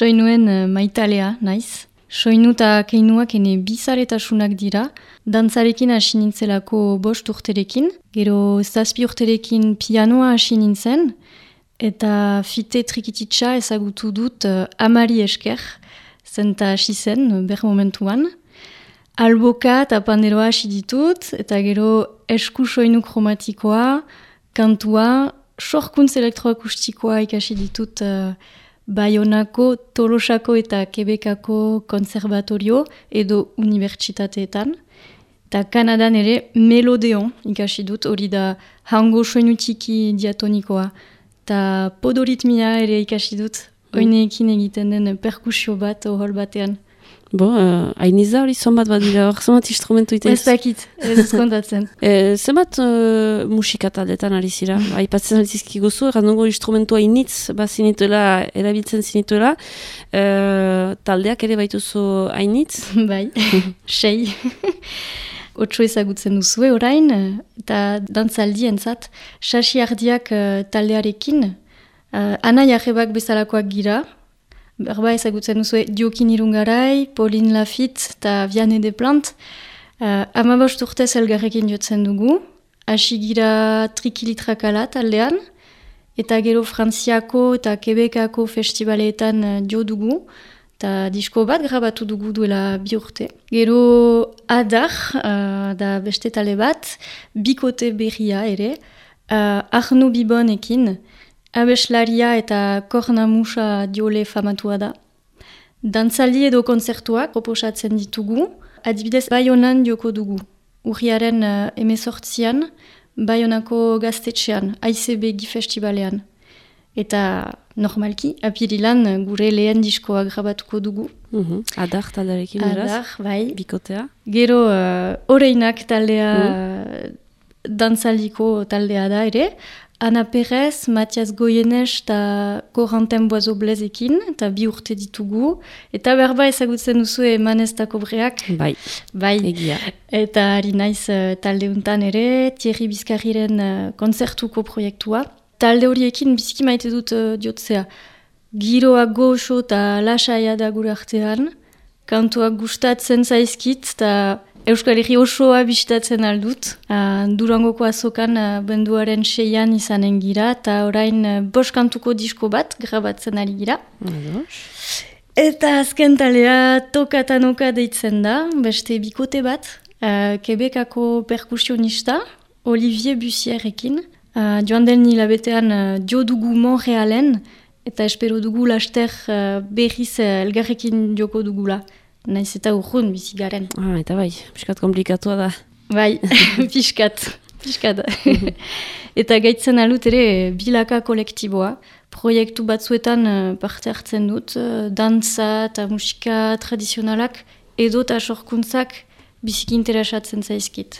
soinuen uh, maitalea, naiz. Soinu eta keinuak ene bizaretasunak dira, dantzarekin hasi nintzelako bost urterekin, gero zazpi urterekin pianoa hasi nintzen, eta fite trikititsa ezagutu dut uh, amari esker, zenta hasi zen, ber momentuan. Alboka eta panderoa hasi ditut, eta gero esku soinu kromatikoa, kantua, sorkuntz elektroakustikoa ikasi ditut uh, Bayonako, Tolosako eta Quebecako konservatorio edo unibertsitateetan. Eta Kanadan ere melodeon ikasi dut, hori da hango soinu txiki diatonikoa. Eta podoritmia ere ikasi dut, mm. oineekin egiten den perkusio bat ohol batean. Bo, uh, hainiza hori zonbat bat dira, hor zonbat instrumentu iten? Ez dakit, ez ez kontatzen. e, zenbat uh, musika taldetan ari zira? Aipatzen ari zizki gozu, erran dugu instrumentu hainitz, ba zinituela, erabiltzen zinituela. Uh, taldeak ere baituzu hainitz? bai, sei. Otso ezagutzen duzue orain, eta dantzaldi entzat, sasi ardiak uh, taldearekin, uh, ana jarrebak bezalakoak gira, berba ezagutzen duzu Diokin Irungarai, Pauline Lafitte eta Viane de Plant. Uh, Amabost urtez elgarrekin jotzen dugu, hasi gira trikilitrakala taldean, eta gero Frantziako eta Quebecako festivaleetan uh, jo dugu, eta disko bat grabatu dugu duela bi urte. Gero Adar, uh, da beste tale bat, bikote berria ere, uh, Arno Bibonekin, Abeslaria eta kornamusa diole famatua da. Dantzaldi edo konzertuak proposatzen ditugu, adibidez Bayonan dioko dugu. Urriaren uh, emezortzian, Bayonako gaztetxean, AICB festivalean. Eta normalki, apirilan gure lehen diskoa grabatuko dugu. Mm -hmm. Adar taldarekin Adar, bai. Bikotea. Gero, uh, oreinak taldea, mm dantzaldiko taldea da ere. Ana Perez, Matias Goyenes eta Corentin Boazo Blezekin, eta bi urte ditugu. Eta berba ezagutzen duzu eman ez break. Bai, bai. egia. Eta ari naiz uh, talde untan ere, Thierry Bizkarriren uh, konzertuko proiektua. Talde horiekin biziki maite dut uh, diotzea. Giroa goxo eta lasaia da gure artean. Kantuak gustatzen zaizkit eta Euskal Herri osoa bisitatzen aldut. Uh, Durangoko azokan uh, benduaren seian izanen gira, eta orain uh, boskantuko disko bat grabatzen ari gira. Eta azken talea tokatanoka deitzen da, beste bikote bat, uh, Quebecako perkusionista, Olivier Bussierekin. Uh, joan den hilabetean uh, dio dugu Montrealen, eta espero dugu laster uh, berriz uh, elgarrekin joko dugula. Naiz eta urrun bizi garen. Ah, eta bai, piskat komplikatua da. Bai, piskat, piskat. eta gaitzen alut ere bilaka kolektiboa. Proiektu batzuetan uh, parte hartzen dut, uh, dantza eta musika tradizionalak edo eta sorkuntzak biziki interesatzen zaizkit.